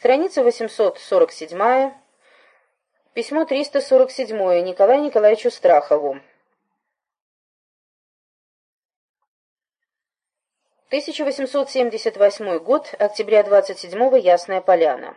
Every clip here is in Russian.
Страница 847, письмо 347 Николаю Николаевичу Страхову. 1878 год, октября 27-го, Ясная Поляна.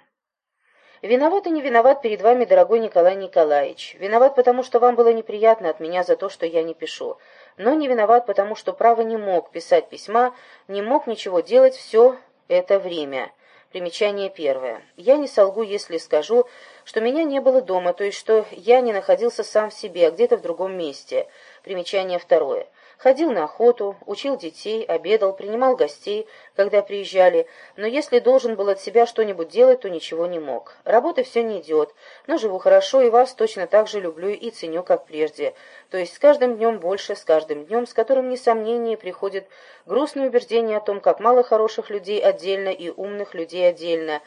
Виноват и не виноват перед вами, дорогой Николай Николаевич. Виноват, потому что вам было неприятно от меня за то, что я не пишу. Но не виноват, потому что право не мог писать письма, не мог ничего делать все это время. Примечание первое. Я не солгу, если скажу, что меня не было дома, то есть что я не находился сам в себе, а где-то в другом месте. Примечание второе. Ходил на охоту, учил детей, обедал, принимал гостей, когда приезжали, но если должен был от себя что-нибудь делать, то ничего не мог. Работы все не идет, но живу хорошо и вас точно так же люблю и ценю, как прежде. То есть с каждым днем больше, с каждым днем, с которым, несомнение, приходит грустное убеждение о том, как мало хороших людей отдельно и умных людей отдельно,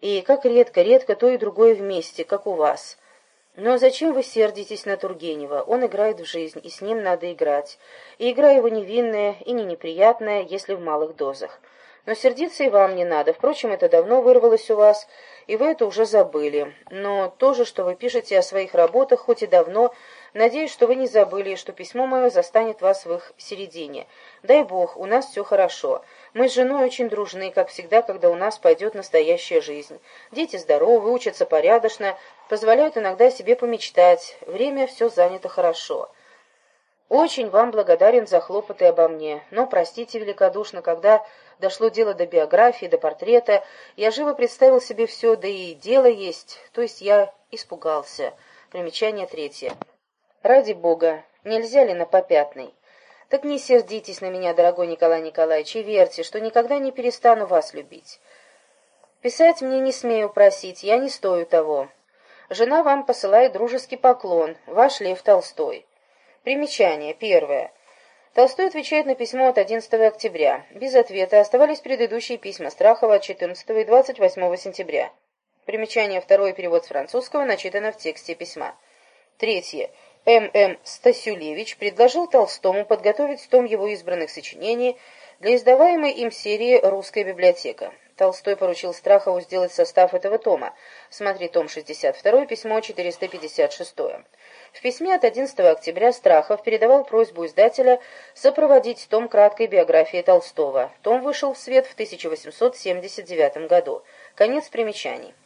и как редко-редко то и другое вместе, как у вас». Но зачем вы сердитесь на Тургенева? Он играет в жизнь, и с ним надо играть. И игра его невинная и не неприятная, если в малых дозах. Но сердиться и вам не надо. Впрочем, это давно вырвалось у вас, и вы это уже забыли. Но то же, что вы пишете о своих работах, хоть и давно, надеюсь, что вы не забыли, и что письмо мое застанет вас в их середине. Дай Бог, у нас все хорошо. Мы с женой очень дружны, как всегда, когда у нас пойдет настоящая жизнь. Дети здоровы, учатся порядочно, позволяют иногда себе помечтать. Время все занято хорошо. Очень вам благодарен за хлопоты обо мне, но простите великодушно, когда дошло дело до биографии, до портрета, я живо представил себе все, да и дело есть, то есть я испугался. Примечание третье. Ради бога, нельзя ли на попятный? Так не сердитесь на меня, дорогой Николай Николаевич, и верьте, что никогда не перестану вас любить. Писать мне не смею просить, я не стою того. Жена вам посылает дружеский поклон, ваш Лев Толстой. Примечание. Первое. Толстой отвечает на письмо от 11 октября. Без ответа оставались предыдущие письма Страхова от 14 и 28 сентября. Примечание. Второй перевод с французского начитано в тексте письма. Третье. М.М. Стасюлевич предложил Толстому подготовить том его избранных сочинений для издаваемой им серии «Русская библиотека». Толстой поручил Страхову сделать состав этого тома. Смотри том 62, письмо 456. В письме от 11 октября Страхов передавал просьбу издателя сопроводить том краткой биографии Толстого. Том вышел в свет в 1879 году. Конец примечаний.